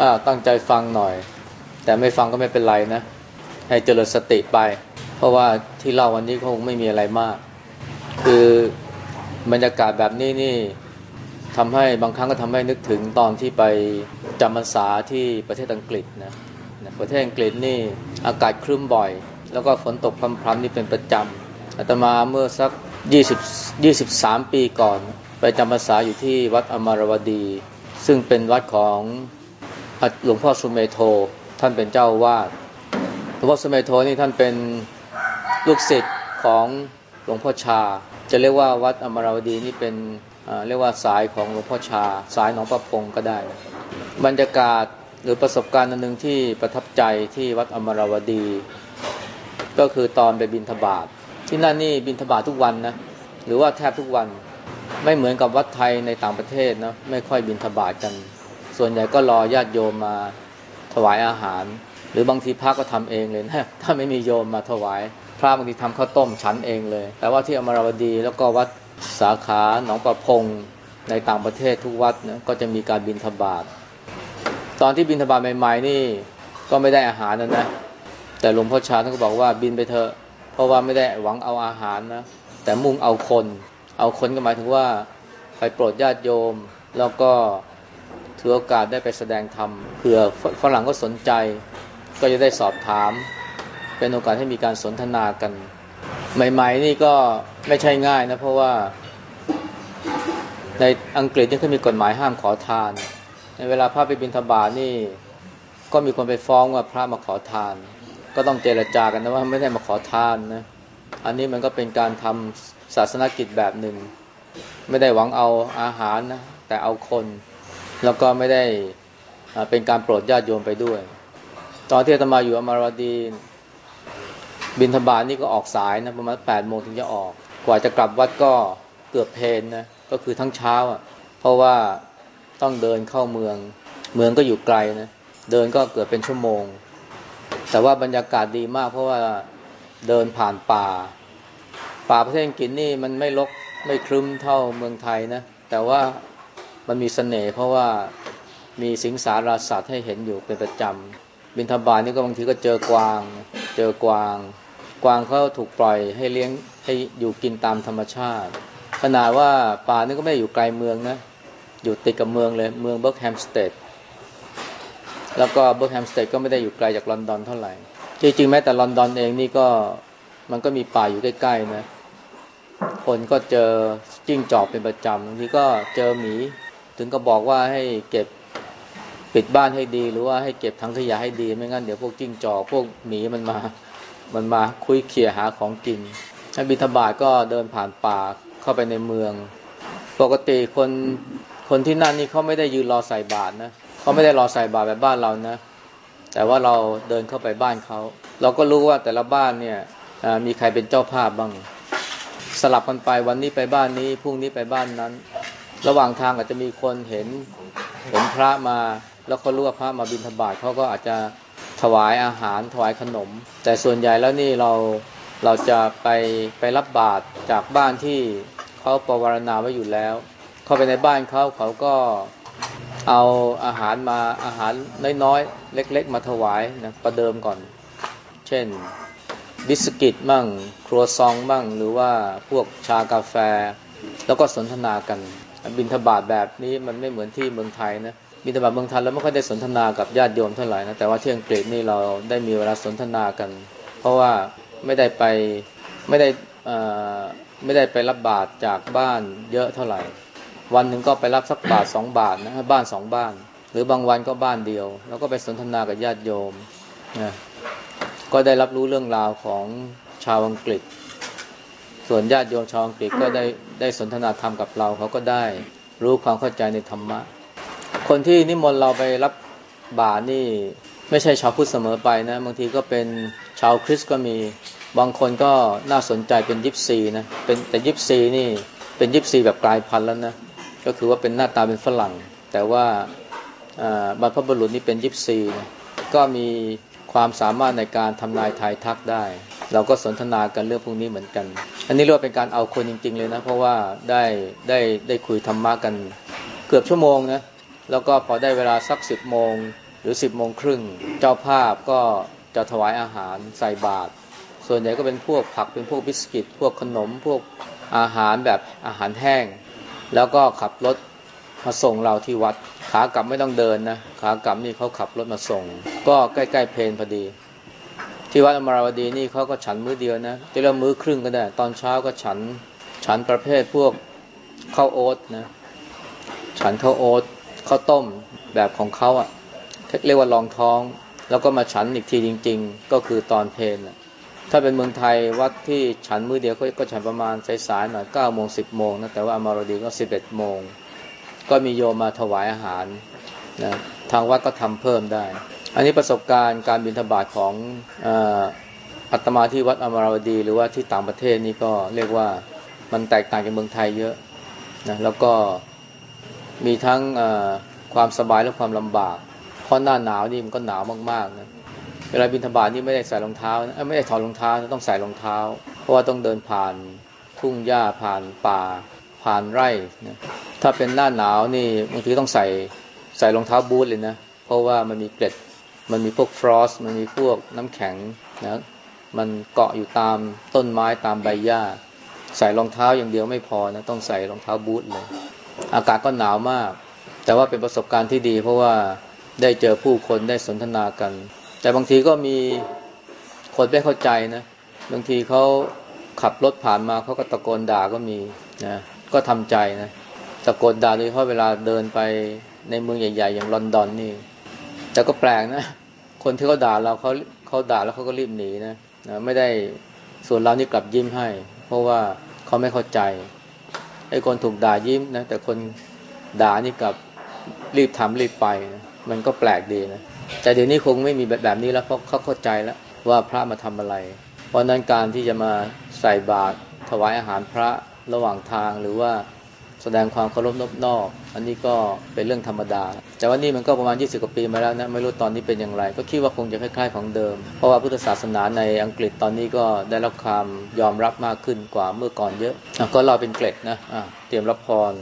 อ้าตั้งใจฟังหน่อย แต่ไม่ฟังก็ไม่เป็นไรนะ ให้เจริญสติไป เพราะว่าที่เล่าวันนี้คงไม่มีอะไรมาก คือบรรยากาศแบบนี้นี่ทำให้บางครั้งก็ทำให้นึกถึงตอนที่ไปจำพรรษาที่ประเทศอังกฤษนะประเทศอังกฤษนี่อากาศครึ้มบ่อย แล้วก็ฝนตกพรำๆนี่เป็นประจำอาตมาเมื่อสัก20 23 ปีก่อน ไปจำพรรษาอยู่ที่วัดอมรวดี ซึ่งเป็นวัดของ หลวงพ่อสุเมโทท่านเป็นเจ้าวาดหลวงพ่อสุเมโทนี่ท่านเป็นลูกศิษย์ของหลวงพ่อชา จะเรียกว่าวัดอมรวดีนี่เป็นเรียกว่าสายของหลวงพ่อชา สายหนองประพงก็ได้ บรรยากาศหรือประสบการณ์นหนึ่งที่ประทับใจที่วัดอมรวดี ก็คือตอนไปบินทบาทที่นั่นนี่บินทบาททุกวันนะหรือว่าแทบทุกวันไม่เหมือนกับวัดไทยในต่างประเทศนะไม่ค่อยบินทบาทกัน ส่วนใหญ่ก็รอญาติโยมมาถวายอาหาร หรือบางทีพระก็ทำเองเลยนะถ้าไม่มีโยมมาถวาย พระบางทีทำข้าวต้มฉันเองเลย แต่ว่าที่อมรวดีแล้วก็วัดสาขาหนองประพงในต่างประเทศทุกวัดนะก็จะมีการบินทบาทตอนที่บินทบาทใหม่ๆนี่ก็ไม่ได้อาหารนะนะแต่หลวงพ่อชาท่านก็บอกว่าบินไปเถอะเพราะว่าไม่ได้หวังเอาอาหารนะแต่มุ่งเอาคน เอาคนก็หมายถึงว่าไปโปรดญาติโยม แล้วก็ ถือโอกาสได้ไปแสดงธรรมเผื่อฝรั่งก็สนใจ ก็จะได้สอบถาม เป็นโอกาสให้มีการสนทนากัน ใหม่ ๆ นี่ก็ไม่ใช่ง่ายนะ เพราะว่า ในอังกฤษนี่เขามีกฎหมายห้ามขอทาน ในเวลาพระไปบิณฑบาตนี่ ก็มีคนไปฟ้องว่าพระมาขอทาน ก็ต้องเจรจากันนะว่าไม่ได้มาขอทานนะอันนี้มันก็เป็นการทำศาสนกิจแบบหนึ่ง ไม่ได้หวังเอาอาหารนะแต่เอาคน แล้วก็ไม่ได้เป็นการโปรดญาติโยมไปด้วย ตอนที่อาตมาอยู่อมรดี บินธบาลนี่ก็ออกสายนะประมาณแปดโมงถึงจะออก กว่าจะกลับวัดก็เกือบเพนนะก็คือทั้งเช้าอะ เพราะว่าต้องเดินเข้าเมือง เมืองก็อยู่ไกลนะเดินก็เกือบเป็นชั่วโมง แต่ว่าบรรยากาศดีมาก เพราะว่าเดินผ่านป่า ป่าประเทศอังกฤษนี่มันไม่ลกไม่ครึ้มเท่าเมืองไทยนะแต่ว่า มันมีสเสน่ห์เพราะว่ามีสิงสาราสัตว์ให้เห็นอยู่เป็นประจำ บินทบาทนี่ก็บางทีก็เจอกวาง เจอกวาง กวางเขาถูกปล่อยให้เลี้ยงให้อยู่กินตามธรรมชาติ ขนาดว่าป่านี่ก็ไม่อยู่ไกลเมืองนะ อยู่ติดกับเมืองเลย เมืองเบิร์กแฮมสเตดแล้วก็เบิร์กแฮมสเตดก็ไม่ได้อยู่ไกลจากลอนดอนเท่าไหร่ จริงๆแม้แต่ลอนดอนเองนี่ก็มันก็มีป่าอยู่ใกล้ๆนะ คนก็เจอจิ้งจอกเป็นประจำบางทีก็เจอหมี ถึงก็บอกว่าให้เก็บปิดบ้านให้ดีหรือว่าให้เก็บถังขยะให้ดี ไม่งั้นเดี๋ยวพวกจิ้งจอกพวกหมีมันมา มันมาคุยเขี่ยหาของกินบิทบาทก็เดินผ่านป่าเข้าไปในเมือง ปกติคนคนที่นั่นนี่เขาไม่ได้ยืนรอใส่บาตรนะเขาไม่ได้รอใส่บาตรแบบบ้านเรานะ แต่ว่าเราเดินเข้าไปบ้านเขาเราก็รู้ว่าแต่ละบ้านเนี่ยมีใครเป็นเจ้าภาพบ้าง สลับกันไปวันนี้ไปบ้านนี้พรุ่งนี้ไปบ้านนั้น ระหว่างทางอาจจะมีคนเห็นเห็นพระมา แล้วเขารู้ว่าพระมาบิณฑบาตเขาก็อาจจะถวายอาหารถวายขนม แต่ส่วนใหญ่แล้วนี่เราเราจะไปไปรับบาตรจากบ้านที่เขาปวารณาไว้อยู่แล้ว เข้าไปในบ้านเขาเขาก็เอาอาหารมาอาหารน้อยๆ เล็ก ๆ มาถวายนะประเดิมก่อน เช่นบิสกิตมั่ง ครัวซองมั่งหรือว่าพวกชากาแฟ แล้วก็สนทนากัน บินทบาทแบบนี้มันไม่เหมือนที่เมืองไทยนะบินทบาทเมืองไทยเราไม่ค่อยได้สนทนากับญาติโยมเท่าไหร่นะแต่ว่าที่อังกฤษนี่เราได้มีเวลาสนทนากัน เพราะว่าไม่ได้ไปไม่ได้ไม่ได้ไปรับบาตรจากบ้านเยอะเท่าไหร่ วันหนึ่งก็ไปรับสักบาทสองบาทนะบ้านสองบ้าน หรือบางวันก็บ้านเดียว แล้วก็ไปสนทนากับญาติโยมนะก็ได้รับรู้เรื่องราวของชาวอังกฤษ ส่วนญาติโยมชาวอังกฤษก็ได้ได้สนทนาธรรมกับเราเขาก็ได้รู้ความเข้าใจในธรรมะ คนที่นิมนต์เราไปรับบาตรนี่ไม่ใช่ชาวพุทธเสมอไปนะ บางทีก็เป็นชาวคริสต์ก็มีบางคนก็น่าสนใจเป็นยิปซีนะเป็นแต่ยิปซีนี่เป็นยิปซีแบบกลายพันธุ์แล้วนะก็คือว่าเป็นหน้าตาเป็นฝรั่ง แต่ว่าบรรพบุรุษนี่เป็นยิปซีนะก็มีความสามารถในการทำนายทายทักได้ เราก็สนทนากันเรื่องพวกนี้เหมือนกัน อันนี้เรียกว่าเป็นการเอาคนจริง ๆ เลยนะ เพราะว่าได้ได้ได้คุยธรรมะกันเกือบชั่วโมงนะ แล้วก็พอได้เวลาสักสิบโมงหรือสิบโมงครึ่ง เจ้าภาพก็จะถวายอาหารใส่บาตร ส่วนใหญ่ก็เป็นพวกผักเป็นพวกบิสกิต พวกขนม พวกอาหารแบบอาหารแห้ง แล้วก็ขับรถมาส่งเราที่วัด ขากลับไม่ต้องเดินนะ ขากลับนี่เขาขับรถมาส่ง ก็ใกล้ๆเพลนพอดี ที่วัดอมราวดีนี่เขาก็ฉันมื้อเดียวนะจะเรียกมื้อครึ่งก็ได้ ตอนเช้าก็ฉันฉันประเภทพวกข้าวโอ๊ตนะ ฉันข้าวโอ๊ตข้าวต้มแบบของเขาอะ่ะเรียกว่าลองท้อง แล้วก็มาฉันอีกทีจริง ๆ ก็คือตอนเพลนถ้าเป็นเมืองไทยวัดที่ฉันมื้อเดียวก็ฉันประมาณสายๆหน่อยเก้าโมงสิบโมงนะแต่ว่าอมรดีก็สิบเอ็ดโมงก็มีโยมมาถวายอาหารนะทางวัดก็ทำเพิ่มได้ อันนี้ประสบการณ์การบินทบาทของอัตมาที่วัดอมราวดี หรือว่าที่ต่างประเทศนี่ก็เรียกว่ามันแตกต่างจากเมืองไทยเยอะนะแล้วก็มีทั้งความสบายและความลำบากเพราะหน้าหนาวนี่มันก็หนาวมากๆนะเวลาบินทบาทนี่ไม่ได้ใส่รองเท้านะไม่ได้ถอดรองเท้าต้องใส่รองเท้า เพราะว่าต้องเดินผ่านทุ่งหญ้าผ่านป่า ผ่านไร่นะถ้าเป็นหน้าหนาวนี่บางทีต้องใส่ใส่รองเท้าบูทเลยนะเพราะว่ามันมีเกล็ด มันมีพวกฟรอสมันมีพวกน้ำแข็งนะมันเกาะอยู่ตามต้นไม้ตามใบหญ้า ใส่รองเท้าอย่างเดียวไม่พอนะต้องใส่รองเท้าบูทเลย อากาศก็หนาวมาก แต่ว่าเป็นประสบการณ์ที่ดี เพราะว่าได้เจอผู้คนได้สนทนากัน แต่บางทีก็มีคนไม่เข้าใจนะบางทีเขาขับรถผ่านมาเขาก็ตะโกนด่าก็มีนะก็ทำใจนะตะโกนด่าโดยเฉพาะเวลาเดินไปในเมืองใหญ่ ๆ อย่างลอนดอนนี่ แต่ก็แปลกนะ คนที่เขาด่าเราเขาเขาด่าแล้วเขาก็รีบหนีนะนะไม่ได้ส่วนเรานี่กลับยิ้มให้ เพราะว่าเขาไม่เข้าใจไอ้คนถูกด่ายิ้มนะแต่คนด่านี่กลับรีบทำรีบไปนะมันก็แปลกดีนะแต่เดี๋ยวนี้คงไม่มีแบบแบบนี้แล้วเพราะเขาเข้าใจแล้วว่าพระมาทำอะไร เพราะนั้นการที่จะมาใส่บาตรถวายอาหารพระระหว่างทางหรือว่า แสดงความเคารพนบนอกอันนี้ก็เป็นเรื่องธรรมดา แต่ว่านี่มันก็ประมาณ 20 กว่าปีมาแล้วนะ ไม่รู้ตอนนี้เป็นอย่างไร ก็คิดว่าคงจะคล้ายๆของเดิม เพราะว่าพุทธศาสนาในอังกฤษตอนนี้ก็ได้รับความยอมรับมากขึ้นกว่าเมื่อก่อนเยอะ ก็เราเป็นเกล็ดนะะเตรียมรับพร